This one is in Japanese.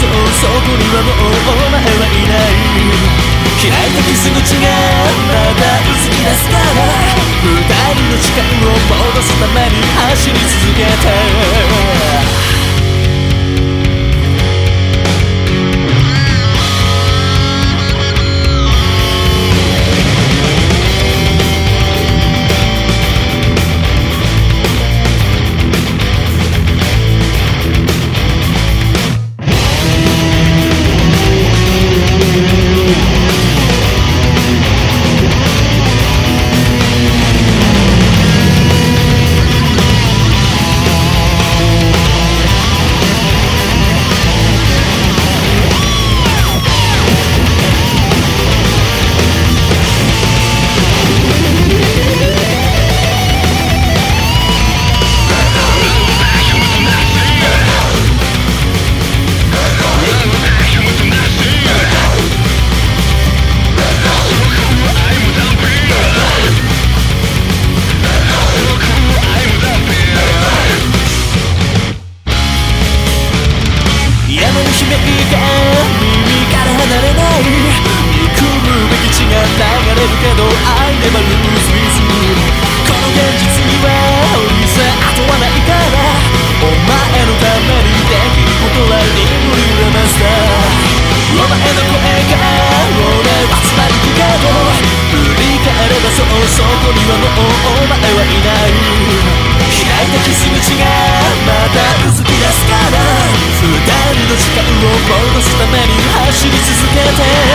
そうそこにはもうお前はいない。開いた傷口がまだ薄き出すから。二人の時間を戻すために走り続けて。お前はいない。開いた傷口がまたうずき出すから二人の時間を戻すために走り続けて。